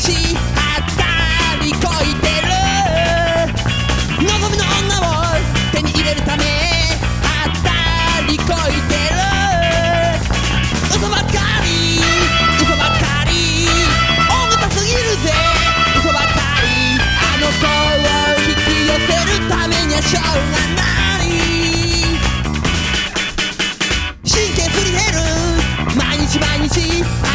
し当たりこいてる望みの女を手に入れるため当たりこいてる嘘ばっかり嘘ばっかり大げたすぎるぜ嘘ばっかりあの子を引き寄せるためにはしょうがない。神経すり減る。毎日毎日。